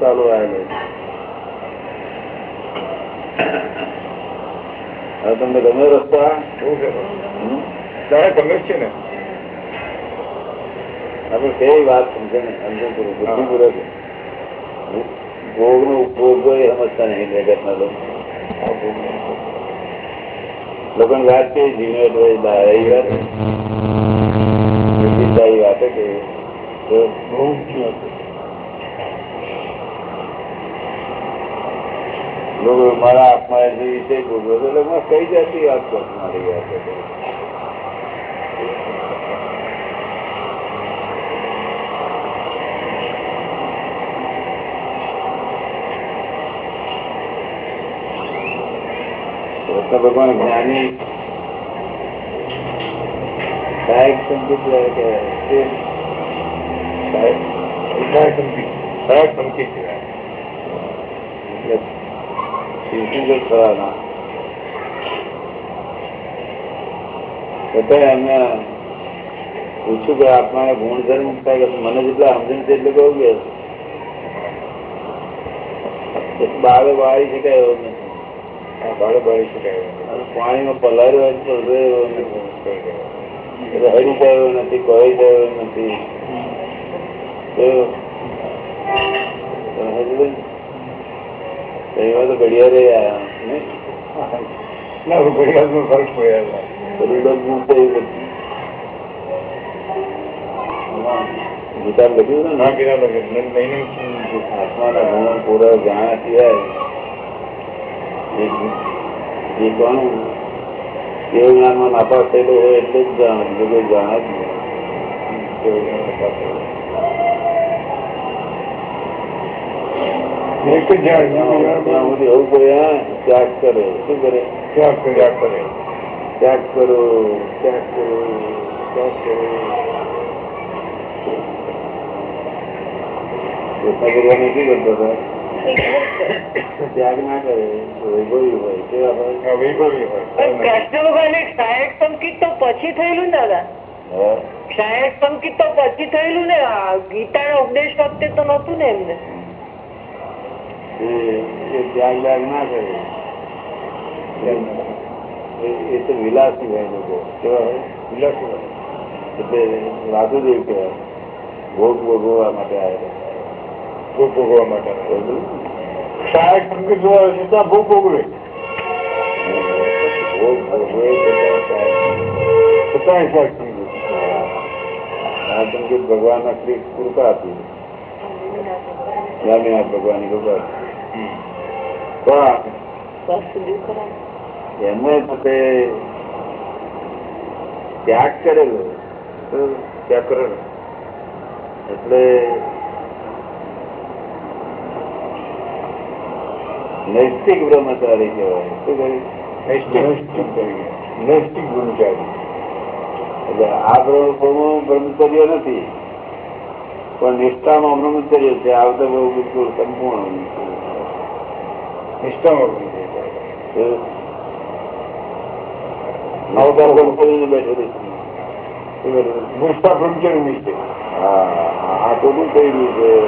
ચાલુ આવેલો હવે તમને ગમે રસ્તા? ગમે છે ને. આપણે કેવી વાત સમજણ સમજણ પૂરું બુદ્ધિપૂર્વક ભોગ નો ઉપભોગ એ સમજતા નહીં જગતના લોકો. લોકો વાત કે જીવન હોય બા- એ વાત. કે તો બહુ ઊંચી વાત છે. લોકો મારા આત્મા જે વિષય ભોગવો તો લોકો કઈ જાતી વાત કરો મારી વાત છે? કૃષ્ણ ભગવાન જ્ઞાની સાહેબ સંકિત સાહેબ સંકિત. વિધાયક સંકેત કહેવાય. એટલે છતાં એમને પૂછ્યું કે આત્માને ગુણધર્મ થાય કે મને જેટલા સમજણ છે એટલે કહું કે બાળે વાળી શકાય એવો નથી. આ બાળે બાળી શકાય અને પાણીમાં પલાર્યો હોય તો એવો નથી. એવો નથી કોઈ જાય નથી. ને? તો એવા ઘડિયાળે નહીં? ના ઘડિયાળનો ફરક પડ્યા બધું બધું એવું બધું. ગીતા નહીં પૂરા જાણ્યા સિવાય એ એ કોણ કેવું જ્ઞાનમાં નાપાસ થયેલો હોય એટલે જ જાણ બીજું કોઈ જાણે જ એક જ જાણ ત્યાં સુધી એવું કોઈ ત્યાગ કરે શું કરે ત્યાગ કરે ત્યાગ કરો ત્યાગ કરો ત્યાગ કરો ભગવાન શું કરતો હતો ત્યાગ ના કરે વૈભવી હોય કેવા હોય હા, વૈભવી હોય કૃષ્ણ ભગવાન સંકેત તો પછી થયેલું ને દાદા હા સંકિત તો પછી થયેલું ને આ ગીતાના ઉપદેશ વખતે તો નતું ને એમને એ ત્યાગ ના કરે. એ- તો વિલાસી હોય લોકો. કેવા વિલાસી હોય. એટલે ભોગ ભોગવવા માટે આવ્યા ભોગ ભોગવવા માટે? સહાયક જોવા ભોગ ભોગવે. ભોગ ભોગવે છતાં સહાયક સંકેત આ સંકેત ભગવાનના કૃપા સ્વામિનાથ ભગવાનની કૃપા. હતી. પણ વાસુદેવ પોતે ત્યાગ કરેલો. ત્યાગ કરેલો. એટલે નૈતિક બ્રહ્મચારી કહેવાય. શું બ્રહ્મચારી. એટલે આ બ્રહ્મ બ્રહ્મચર્ય નથી. પણ નિષ્ઠામાં બ્રહ્મચર્ય છે. આવતા બહુ બિલકુલ સંપૂર્ણ છે. હા આ તો શું થઈ છે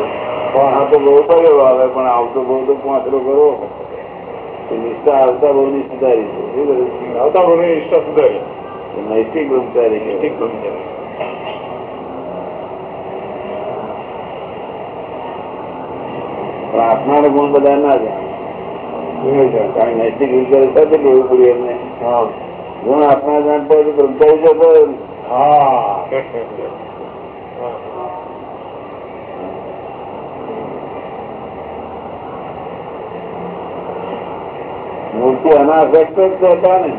પણ આ તો બહુ કર્યો આવે પણ આવતો બહુ તો પાંચરો કરો નિષ્ઠા આવતા બહુ ની સુધારી છે આવતા કહ્યું? ની નિષ્ઠા સુધારી નૈતિક બ્રહ્મચારી નૈતિક. બ્રહ્મચારી પ્રાર્થના ગુણ બધા ના જાણે કારણ નૈતિક વિચાર સાથે મૂર્તિ અનાસક્ત જ હતા ને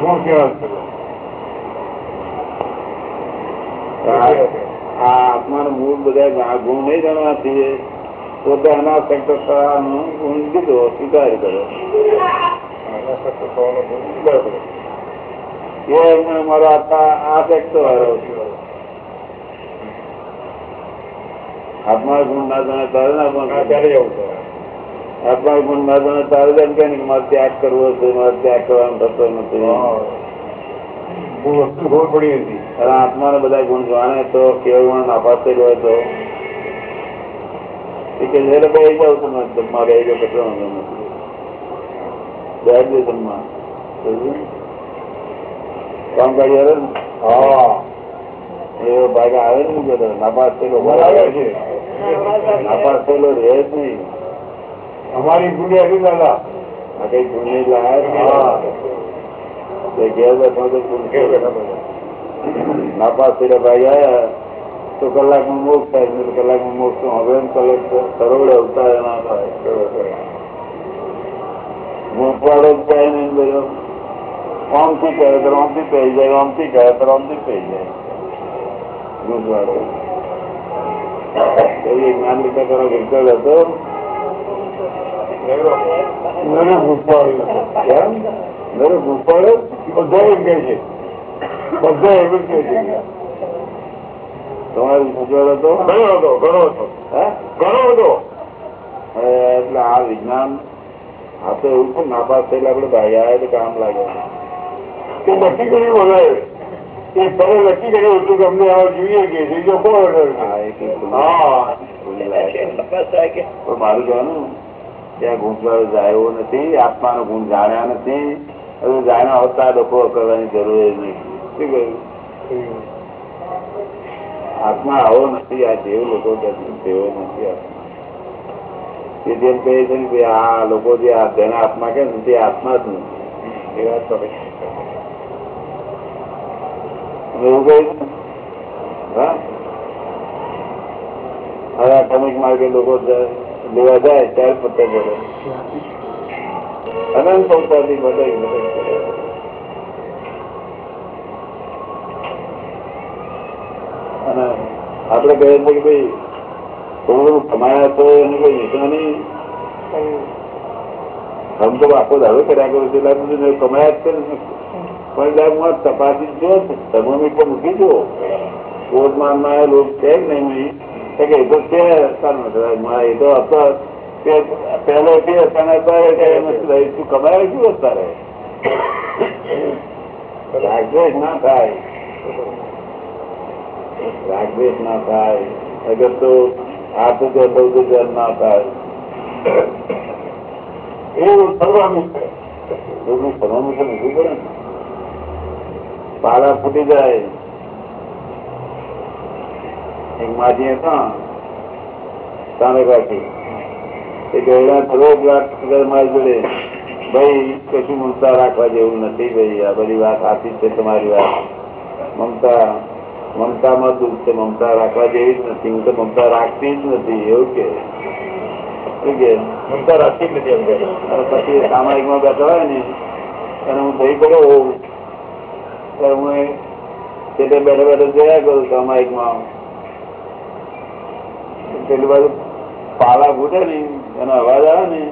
શું કેવા આ આત્માનું મૂળ બધા ગુણ નહીં જાણવાથી પોતે અનાસક્ત થવાનો ગુણ દીધો સ્વીકાર કર્યો. એ મારો આત્મા આસક્ત વાળો આત્મા ગુણ ના જાણે તારે ના પણ ત્યારે એવું છે. આત્મા ગુણ ના જાણે તારે જ એમ કે મારે ત્યાગ કરવો છે મારે ત્યાગ કરવાનો થતો નથી. આત્મા આત્માને બધા ગુણ જાણે તો કેવું નાપાસ થયેલો હોય તો. એટલે ભાઈ જાવ તમે જમવા ગઈ ગયો કચરો વાંધો નથી બેઠ દે જમવા સમજ્યું? કામ કરી આવે ને હા એવો ભાગ આવે ને બધો નાપાસ થયેલો ભાગ બરાબર આવે છે છે નાપાસ થયેલો રહે જ નહીં અમારી ગુડી હતી દાદા આ કઈ ગુણ નહીં લાયા હા તે ઘેર બેઠા તો ગુણ ઘેર છે. બેઠા બેઠા. નાપાસ થયેલા ભાગ આવ્યા તો કલાકમાં મોક્ષ થાય છે કલાકમાં મોક્ષ તો હવે કલાક કરોડ અવતાર ના થાય. એ જ્ઞાન રીતે કરો વિકલ હતો. ગુફાળી હતો. કેમ? બધા એમ છે. બધા એમ કે છે. તમારો ગુફાડો હતો? ઘણો હતો ઘણો હતો. ઘણો હતો. એટલે આ વિજ્ઞાન આ તો એવું પણ નાપાસ થયેલા આપડે ભાઈ આવે તો કામ લાગે. તે નક્કી કર્યું બોલાવે એ તમે નક્કી કર્યું હતું કે અમને આવા જોઈએ કે છે. જો કોણ મારું કહેવાનું ત્યાં ગુંચવાડો જાય નથી આત્માનો ગુણ જાણ્યા નથી. હવે જાણ્યા હોતા લોકો કરવાની જરૂર નથી શું કહ્યું? આત્મા આવો નથી, આ જેવ લોકો તેવો નથી તે જેમ કહે છે ને આ લોકો જે જેના આત્મા કે તે આત્મા જ નથી. એ વાત એવું કહ્યું હવે માર્ગે લોકો લેવા જાય, ત્યારે પત્તે પડે અનંત બધાય મદદ કરે. અને આપણે કહીએ છીએ કે ભાઈ થોડું કમાયા તો એની કોઈ નિશાની આમ તો આખો દાડો કર્યા કરું છું. એટલે બધું કમાયા જ કરે પણ એટલે તપાસી જો થર્મોમીટર મૂકી જો કોર્ટમાં માં લોક છે જ નહીં નહીં? કે એ તો છે. એ તો હતો પહેલો છે અચાનક રહી. શું અત્યારે? રાગદ્વેષ ના થાય. રાગદ્વેષ ના થાય અગર તો હાથ જો ના થાય. એવું કરવાનું છે. એ ગયડા થોડો લાખ મારી જોડે. ભાઈ, કશું મમતા રાખવા જેવું નથી ભાઈ, આ બધી વાત આપી છે તમારી વાત. મમતા મમતામાં દુઃખ છે મમતા રાખવા જેવી જ નથી. હું તો મમતા રાખતી જ નથી એવું કે. મમતા રાખતી જ નથી. પછી સામાયિક સામાયિકમાં બેઠા હોય ને અને હું ભાઈ પડ્યો હોઉં ત્યારે હું તે બેઠા બેઠા જોયા કરું સામાયિકમાં. પેલી બાજુ પાલા ફૂટે ને એનો અવાજ આવે ને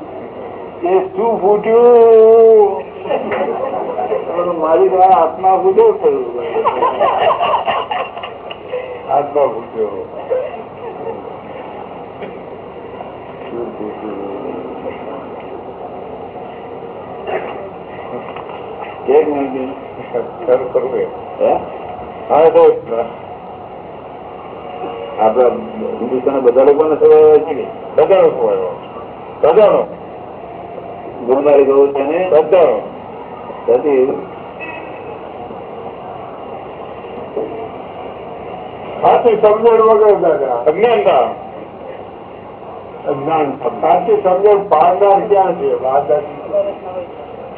એ શું ફૂટ્યું? મારી દ્વારા આત્મા ફૂટ્યો થયું હાથમાં તો આપડા હિન્દુસ્તાન બધા લોકોને ખબર હોય છે કે? બધાનો ખોવાયો બધાનો. ગુણવારી ગયું છે ને? બધાનો નથી એવું સાચી સમજણ વગર દાદા અજ્ઞાનતા અજ્ઞાન સાચી સમજણ પારદાર ક્યાં છે?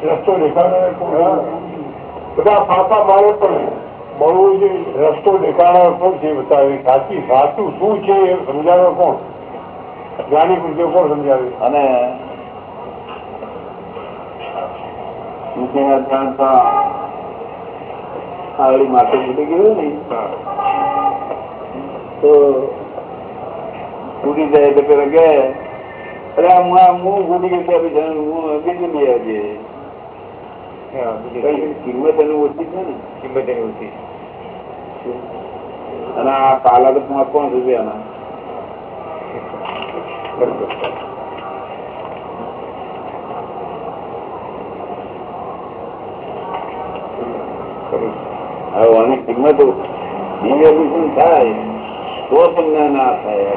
રસ્તો દેખાડનાર બધા પાપા મારે પણ બહુ જે રસ્તો દેખાડનાર કોણ છે? બતાવે સાચી સાચું શું છે એ સમજાવે કોણ? જ્ઞાની પૂછે કોણ સમજાવે? અને જાણતા આવડી માથે ફૂટી ગયું ને? તો ફૂટી જાય તો પેલા કે અરે હું આ ગયો ત્યાં પછી હું બીજું લઈ આવજે કિંમત એની ઓછી છે ને? કિંમત એની ઓછી. અને આ પાલા તો કોણ રૂપિયાના હવે આની કિંમત ડિવેલ્યુશન થાય. તમને ના થાય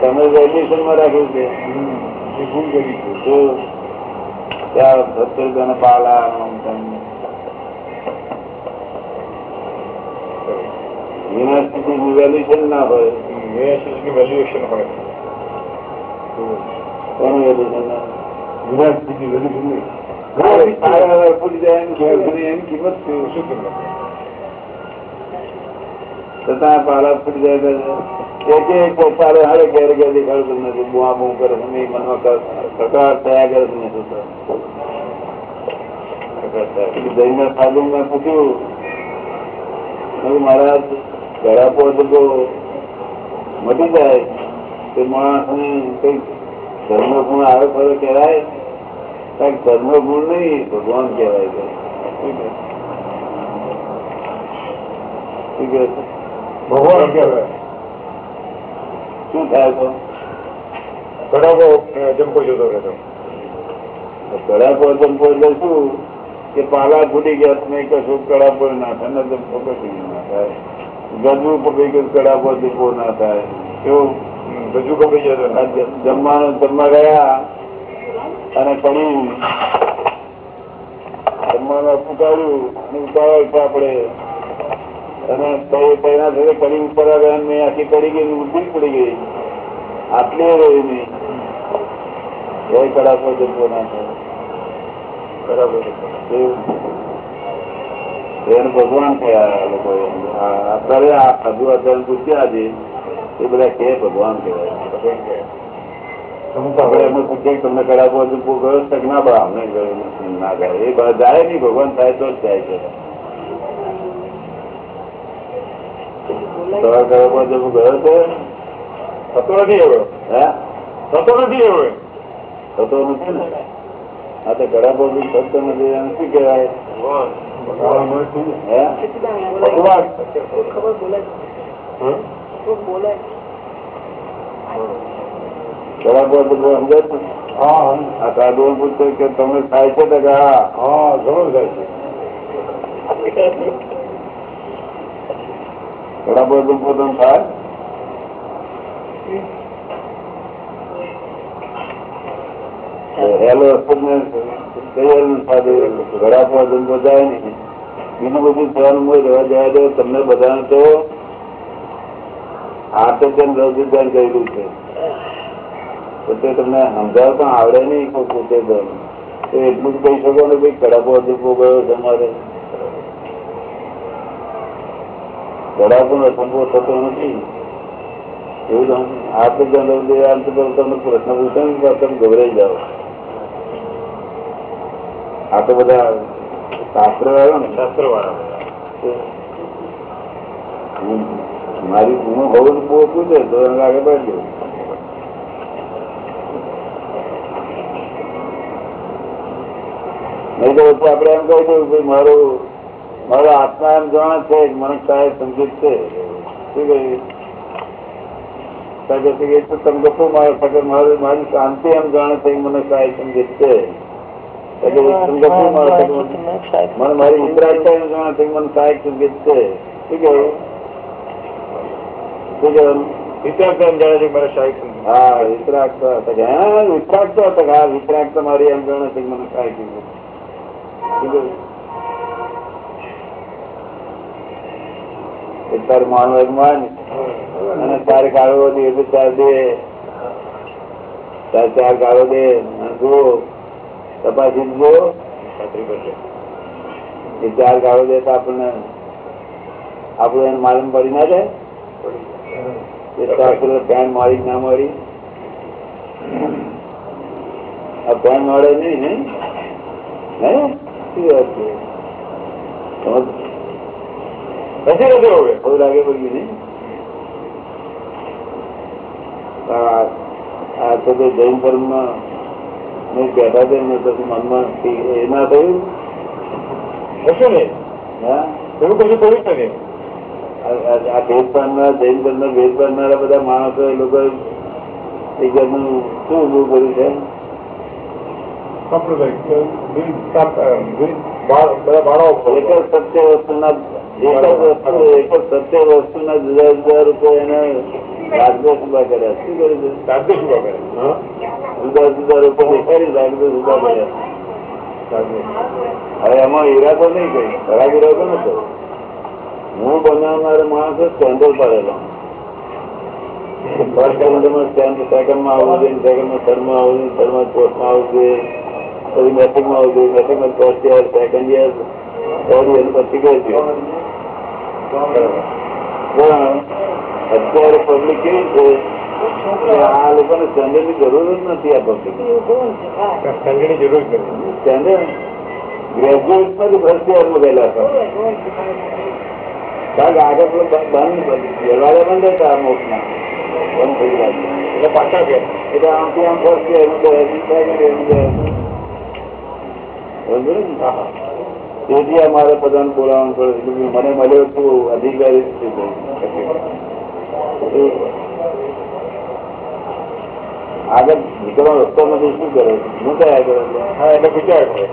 તમે વેલ્યુશનમાં રાખ્યું છે ત્યાં સત્તર રૂપિયાના પાલા. યુનિવર્સિટી વેલ્યુશન ના હોય વેલ્યુએશન હોય કોનું વેલ્યુએશન ના હોય? પાયા હવે ફૂટી જાય એની કિંમત નહીં, છતાં પાલા ફૂટી જાય મહારાજ ઘડા તો મટી જાય, તે માણસને કંઈક ધર્મ ગુણ આવે ખરો કહેવાય કંઈક ધર્મ ગુણ નહીં ભગવાન કહેવાય છે. શું કહે? શું કહે છે? ભગવાન કહેવાય. શું થાય તો? ઘડાકો જંપો જતો રહેતો કડાપો જંપો એટલે શું? કે પાલા ફૂટી ગયા તમે કશું કડાપો ના થાય? ને જંપો કશું ના થાય. ગજવું પકડી ગયું કડાપો જંપો ના થાય. કેવું રજૂ કપડી જતો જમવાનું જમવા ગયા. અને પડી જમવાનું ઉતાર્યું અને ઉતારવા ઉપર અને પહેલા સાથે કડી ઉપર આવ્યા આખી પડી ગઈ ઊંધી પડી ગઈ આટલી રહી નહીં એ કડાપો જંપો ના થાય બરાબર એને ભગવાન થયા લોકો અત્યારે આ અત્યારે પૂછ્યા છે એ બધા કે ભગવાન કહેવાય આપણે એમને પૂછીએ કે તમને કડાપો જંપો ગયો છે ના બા અમને ગયો ના જાય એ જાય નહીં. ભગવાન થાય તો જ જાય છે. તમારે કડાપો જંપો ગયો છે? થતો નથી હવે હે? થતો નથી હવે થતો નથી ને? આ તો કડાપો જંપ થતો નથી. એને શું કહેવાય? ભગવાન બોલાય બોલાય કડાપો છે આ સાધુ પૂછે કે તમે થાય છે તો કે હા થાય છે. થાય? હેલો જાય નહીં. બીજું બધું હોય રહેવા જાય દો તમને બધાને તો હાથ ધ્યાન રજુ કરેલું છે? તો તે તમને પણ આવડે નહીં કોઈ પૂછે તો. તો એટલું જ કહી શકો ને ભાઈ કડાપો જંપો ગયો તમારે કડાકો નો સંભવ થતો નથી. એવું ધ્યાન તો તમને પ્રશ્ન પૂછે ને તમે ગભરાઈ જાઓ. આ તો બધા શાસ્ત્ર વાળો ને. શાસ્ત્ર વાળા મારી હું હોવું તો બહુ પૂછે તો લાગે આગળ નહીં તો પછી આપણે એમ કહી દઉં ભાઈ મારું મારો આત્મા એમ જાણ છે મને સાહેબ સંગીત છે. શું કહ્યું સાહેબ તો તમે ગપો મારો સગર મારું મારી શાંતિ એમ જાણે છે મને સાહેબ સંગીત છે મને મારી ઉતરાગતા એમ જાણે છે મને સાહેબ સંગીત છે. શું કહ્યું શું કહ્યું વિતરાગ એમ જાણે છે મારે શાહી હા વિતરાગતા હા વિતરાગતા હતા હા વિતરાગતા મારી એમ જાણે છે મને સાહેબ? એક તારે માનવ એક અને તારે કાઢવો દે એટલે ચાર દે. ચાર ચાર કાઢો દે. તપાસી જો એ ચાર ગાળો દે તો આપણને, આપણું એને માલુમ પડી ના જાય. પેન મારી ના મારી. આ પેન મળે નહીં ને નહીં આ તો જૈન ધર્મમાં ને પછી મનમાં એ ના થયું. કશું નહીં. હા? એવું કશું થયું જ આ- ભેદ પાડનાર જૈન ધર્મ ભેદ પાડનારા બધા માણસો એ લોકો શું ઉભું કર્યું છે? જુદા જુદા રૂપે દેખાડી રાજદોષ ઊભા કર્યા. હવે એમાં ઈરાદો નહીં કઈ ખરાબ ઈરાદો નતો હું બનાવનાર માણસ સ્ટેન્ડર્ડ પાડેલો. ફર્સ્ટ સ્ટેન્ડ સેકન્ડમાં આવવું જોઈએ સેકન્ડમાં થર્ડમાં આવવું જોઈએ થર્ડમાં ફોર્થમાં આવું જોઈએ પછી મેટ્રિકમાં આવવું જોઈએ મેટ્રિકમાં first year second year third year પછી ગ્રેજ્યુએટ પણ અત્યારે પબ્લિક કેવી છે આ લોકોને સ્ટેન્ડર્ડની જરૂર જ નથી આ પબ્લિક સંઘની જરૂર નથી. સ્ટેન્ડર્ડ ગ્રેજ્યુએટમાંથી ફર્સ્ટ યરમાં ગયેલા હતા. આગળ બંધ. વ્યવહારે બંધ હતા મોક્ષના બંધ થઈ ગયા એટલે પાછા ગયા. એટલે આમથી આમ ફર્સ્ટ યર યર હા તેથી અમારે બધાને બોલાવવાનું પડે એટલે મને મળ્યો અધિકારી છું બહુ. આગળ નીકળવાનો રસ્તો નથી. શું કરે? હું કયા કરે હા એટલે વિચાર કરે.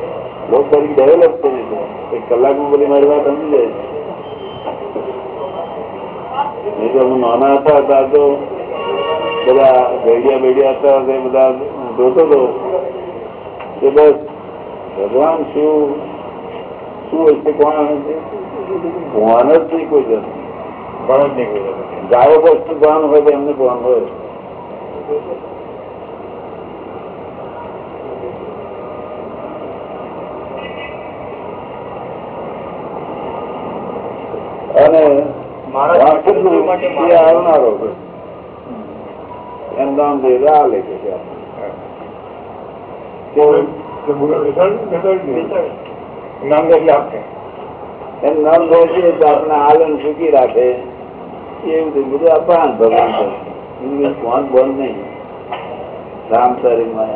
લોક તરીકે ડેવલપ કરી છે. એક કલાકમાં બધી મારી વાત સમજી જાય છે. નહીં તો હું નાના હતા ત્યાં તો બધા ભેડિયા ભેડિયા હતા તે બધા જોતો હતો કે બસ ભગવાન શું? શું હોય છે કોણ છે? ભગવાન જ નહીં કોઈ જણ ભણ જ નહીં કોઈ ગાયો વસ્તુ ભાન હોય તો એમને ભાન હોય. અને આવનારો. એમ નામ દે આ લે છે. બોલો. નામ એટલે એમ નામ તો આપણે આલન સુખી રાખે. એવું તો બધું અપાન ભગવાન છે. ફોન બંધ નહીં. રામ શરીરમાં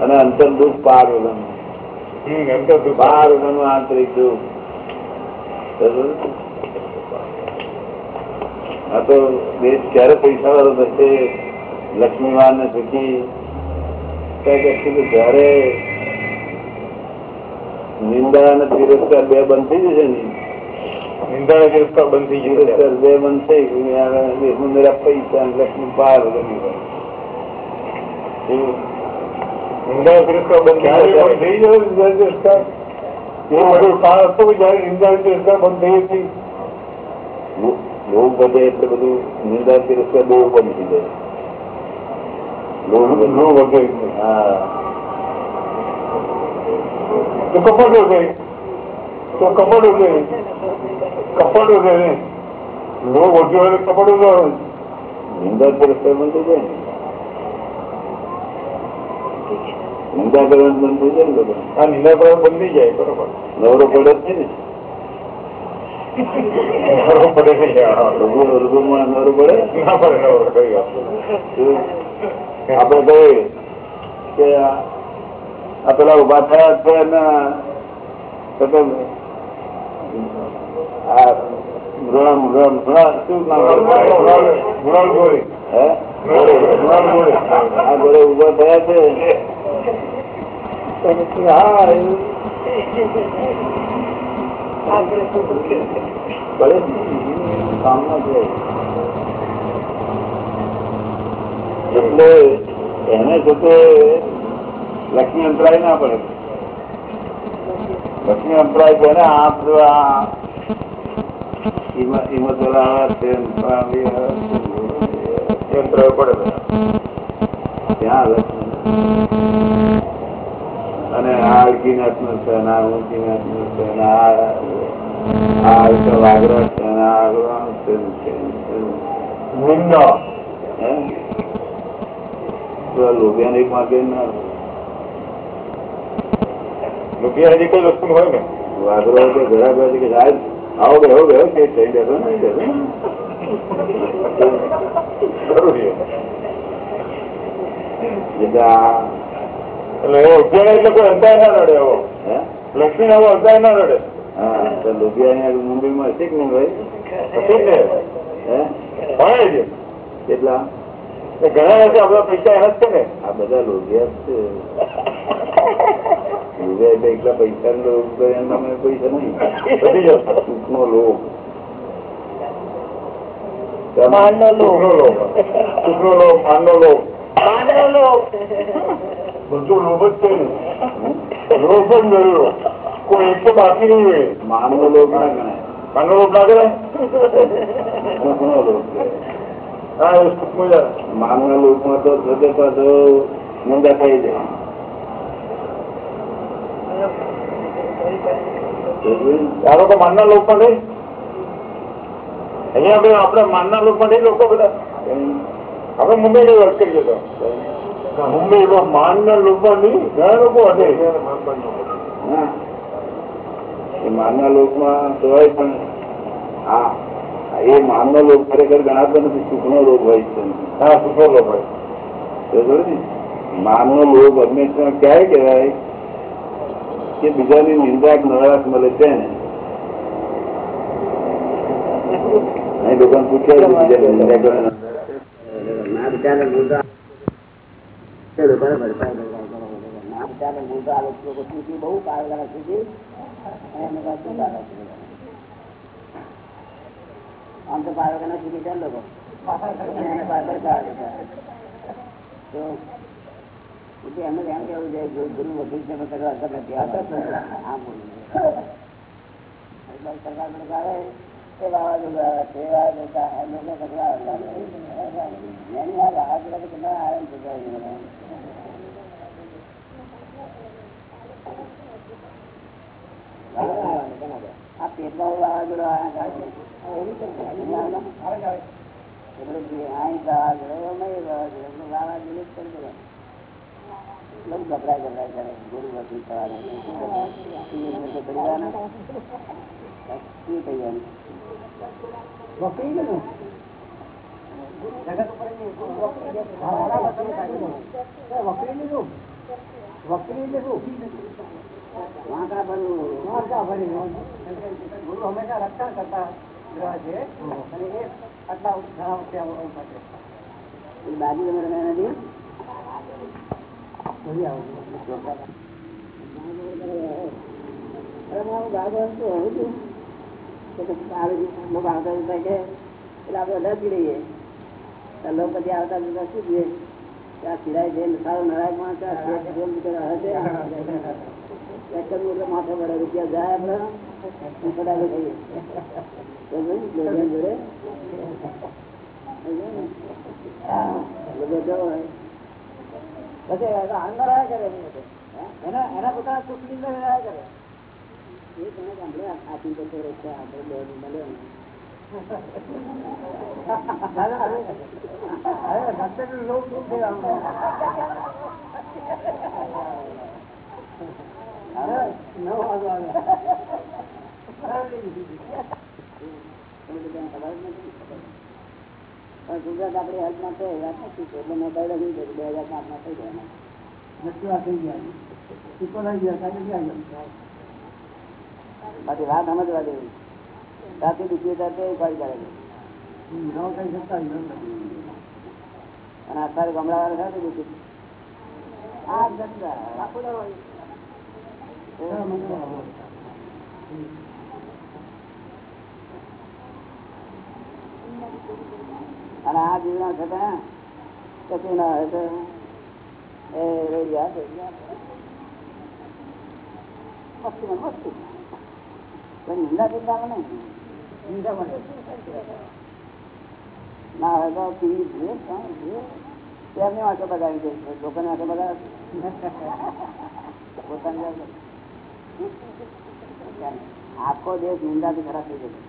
અને અંતર દુઃખ પાર વગરનું તો વગરનું આંતરિક દુઃખ? આ તો દેશ ક્યારે પૈસા વાળો થશે લક્ષ્મીવાન ને સુખી કઈ કશું કે જયારે નિંદા અને તિરસ્કાર બે બંધ થઈ જશે ને નિંદા અને તિરસ્કાર બંધ થઈ તિરસ્કાર બે બંધ થઈ ગયું મેરા પૈસા લક્ષ્મી પાર નિંદા તિરસ્કાર બંધ થઈ. બંધ ગયું નિંદા તિરસ્કાર? એ બધું કાળ હતો જ્યારે નિંદા તિરસ્કાર બંધ થઈ હતી લો- લોભ એટલે બધું નિંદા તિરસ્કાર બહુ બંધ થઈ જાય. હા તો કપડો છે તો કપડો છે કપડો છે ને વધ્યો એટલે કપડો તો નિંદા પુરસ્કાર બંધ છે. નિંદા કરવાનું બંધ થઈ જાય ને બધા. આ નિંદા કરવા બંધ થઈ જાય બરોબર. નવરો પડે જ છે ને. પડે નહીં. હા. રઘુ રઘુ નવરો પડે? ના પડે નવરો કઈ વાત આપણે કહીએ કે આ પેલા ઊભા થયા છે ઊભા થયા છે? પછી હા? કામમાં છે. એટલે એને જોતે લક્ષ્મી અંતરાય ના પડે. લક્ષ્મી અંતરાય કોને? આ હિંમત પડે ત્યાં લક્ષ્મી અને આ અડકીનાથનું છે અને આ ઊંચીનાથનું છે અને આ આ છે અને આગળ છે ને છે ને. નિંદા હે? તો આ લોભિયાને એક માગે ના રૂપિયા કઈ વસ્તુ હોય ને? વાગરો તો ઘણા બધા કે સાહેબ આવો કે થઈ જતો નહીં જતો એટલે એટલે એટલે અહીંયા મુંબઈમાં હશે કે નહીં ભાઈ? હશે હે? ભણે કેટલા? એ ઘણા હશે આપણા પૈસા એના જ છે ને આ બધા લોભિયા જ છે લોભિયા એટલે એકલા પૈસા લોભ કરે એના મને પૈસા નહીં બધી જશે સુખનો લોભ માનનો સુખનો લોભ લોભ સુખનો લોભ માનનો લોભ માનનો લોભ બધું લોભ જ છે ને લોભ જ મેળવ્યો કોઈ એક તો બાકી નહીં હોય માનનો લોભ ના ગણાય માનનો લોભ ના કરે સુખનો લોભ માનના લોભમાં તો થતે પાછો નિંદા થઈ જાય. આ લોકો માનના લોકમાં નહીં અહીંયા આપણે માનના લોકમાં નહીં લોકો બધા. આપણે મુંબઈ વાત કરીએ તો. મુંબઈ માનના લોકમાં નહીં ઘણા લોકો હશે. માનના લોકમાં જોવાય પણ હા. એ માનનો લોક ખરેખર ગણાતો નથી, સુખનો રોગ હોય છે. હા, સુખનો લોક હોય? માનનો લોક હંમેશા ક્યારે કહેવાય? કે બીજાની નિંદા નરાશ મળે છે ને? અહીં લોકોને પૂછ્યા છે બીજાની નિંદા આમ તો છે ને લોકો પાડે છે. તો એટલે એમને એમ કેવું છે ગુરુ લોકો પેટમાં ગભરાય ગભરાય કરે ગુરુ વકીલ થવાના છે. શું કરવાનું? એ લોકો કરી દેવાના. શું થઈ જાય વકીલ ને વાંકા ભરવું વાંકા ભરવું ગુરુ હંમેશા રક્ષણ કરતા પછી આવતા જતા શું જોઈએ સિરાય છે ને સારો નારાયણ માણસ કરવું એટલે માથે પડે રૂપિયા જાય આપણે પડાવે કહીએ જોડે. પછી આનંદ રહ્યા કરે એની? એના એના પોતાના સુખની અંદર રહ્યા કરે એ તમે સાંભળે આથી તો થોડો આપણે બે મળે હવે નવ વાગો આવે. તમે ગુજરાત આપડે હેલ્પ માટે વાત નથી છે એટલે મેં કહ્યું નહીં કે બે હજાર પાંચમાં થઈ ગયા બાકી વાત સમજવા દેવી રાતે દુખી સાથે ઉપાડી કરે અને અત્યારે ગમડા વાળા સાથે દુખી આ. અને આ જીવના થતા કશું ના હોય તો એ રહી ગયા કોઈ નિંદા મળે ના હોય તો ટીવી જોઈએ પણ તેમની વાંચો બગાડી દે લોકોને વાંચો બગાડે પોતાની. આખો દેશ નિંદાથી ખરાબ થઈ જશે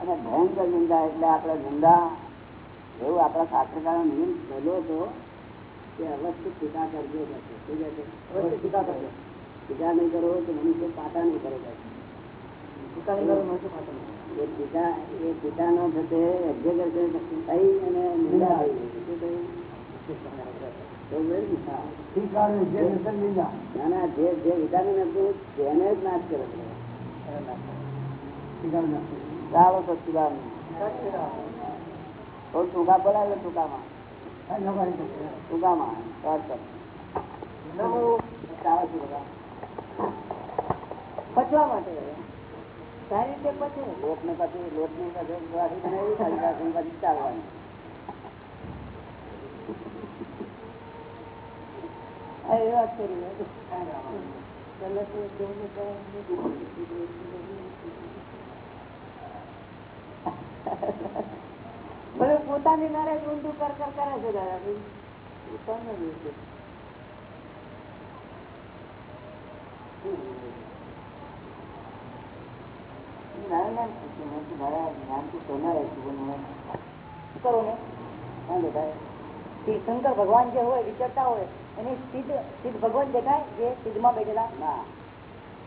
અને ભયંકર નિંદા એટલે આપણે નિંદા એવું આપણા શાસ્ત્રકાર નિયમ થયેલો હતો કે અવશ્ય ટીકા કરજો? અવશ્ય ટીકા કરજો ટીકા નહીં કરો તો મનુષ્ય પાટા નહીં કરે. ટીકા નહીં કરો મનુષ્ય પાટા નહીં એ ટીકા એ ટીકાનો થશે exaggeration થઈ અને નિંદા આવી. શું થયું? પચવા માટે સારી રીતે પચે લોટ ને પછી લોટની પછી પછી ચાલવાનું એ વાત કરી તો પોતાની નારે ઊંધું કર કર કરે છે. નારાયણ પૂછ્યું મારા જ્ઞાનથી સોનાર કરો ને હા શ્રી શંકર ભગવાન જે હોય વિચારતા હોય એને સિદ્ધ સિદ્ધ ભગવાન દેખાય જે સિદ્ધમાં બેઠેલા ના.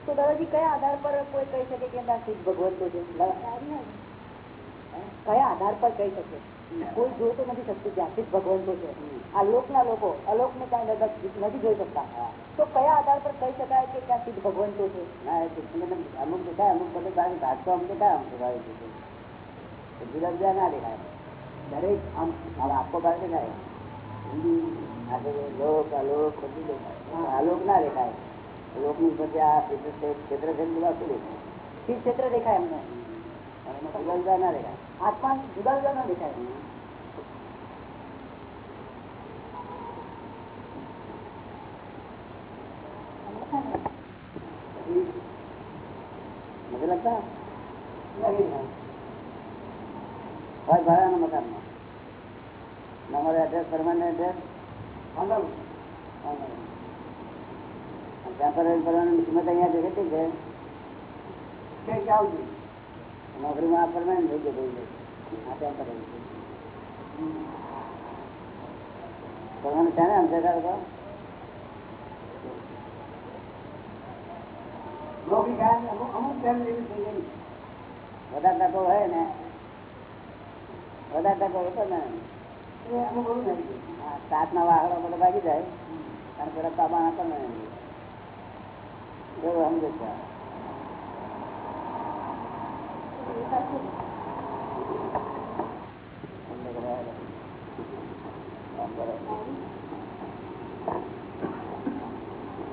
તો દાદાજી કયા આધાર પર કોઈ કહી શકે કે ના સિદ્ધ ભગવાન તો છે? કયા આધાર પર કહી શકે? કોઈ જોઈ તો નથી શકતું ત્યાં સિદ્ધ ભગવાન તો છે. આ લોકના લોકો અલોક ને કાંઈ નથી જોઈ શકતા. તો કયા આધાર પર કહી શકાય કે ત્યાં સિદ્ધ ભગવાન તો છે? અમુક દેખાય અમુક બધે કારણ કે તો અમુક દેખાય અમુક ભાવે છે. જુદા જુદા ના દેખાય. દરેક આમ આખો ભાગ દેખાય. હિન્દી લોક અલોક એડ્રેસ પરમાનન્ટ એડ્રેસ વ્યાપાર કરવાની કિંમત અહીંયા જગત છે. નોકરીમાં પરમાનન્ટ થઈ ગયું આ ત્યાં કરવાનું છે ને આમ સરકાર બધા ટકો હોય ને વધારે ટકો હતો ને અમુક એવું નથી હા, સાતના વાહડો બધો ભાગી જાય. અને પેલા કાબાના પણ એવું સમજે છે.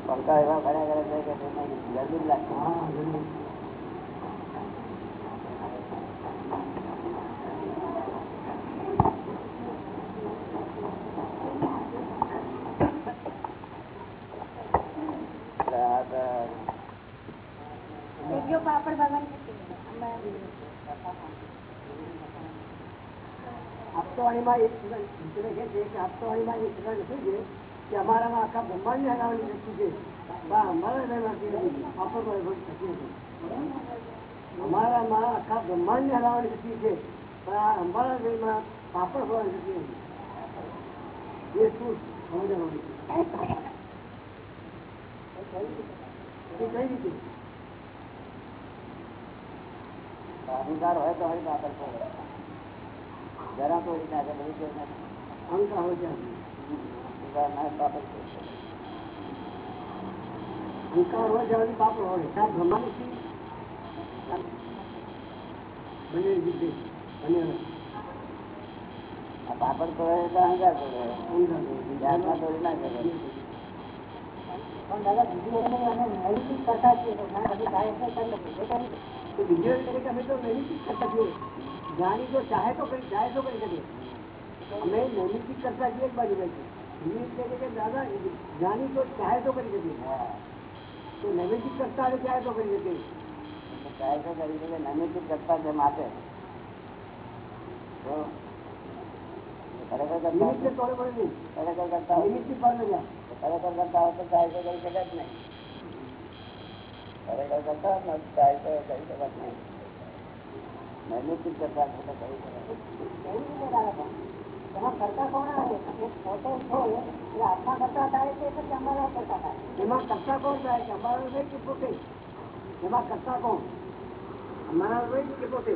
પંખા એવા ઘણા ઘણા ગરમી જ લાગતી બરાબર. કે અમારામાં આખા બ્રહ્માંડને હરાવવાની શક્તિ છે પણ શક્તિ છે પણ આ અમારા દેહમાં પાપડ હોવાની શક્તિ એ શું સમજવાનું કઈ રીતે? અહંકાર હોય તો હરી પડે જરા તો કરે અહંકાર હોય છે અહંકાર. હોય પડે. અહંકાર હોય ત્યાં રીતે. બંને પાપડ તો અહંકાર જાતના ના કરે. પણ દાદા બીજી વખતે અમે નૈતિક કરતા છીએ તો કરી શકીએ તો બીજો એક તરીકે અમે તો નૈમિતિક કરતા છીએ જ્ઞાની જો ચાહે તો કરી ચાહે તો કરી શકે. અમે નૈમિતિક કરતા છીએ એક બાજુ બાજુ બીજી એક તરીકે કે દાદા જ્ઞાની તો ચાહે તો કરી શકે. તો નૈમિતિક કરતા ચાહે તો કરી શકે. ચાહે તો કરી શકે નૈમિતિક કરતા છે માટે. તો ખરેખર કરતા ખરેખર ખરેખર કરતા હોય તો ચાહે તો કરી શકે જ નહીં. ખરેખર કરતા ચાહે તો કરી શકે નહીં નૈમિતિક કરતા કરી કરતા પોતે છે એ આત્મા કરતા થાય કરતા થાય એમાં કરતા કોણ થાય છે? રહે કે એમાં કરતા કોણ? અમારા કે પોતે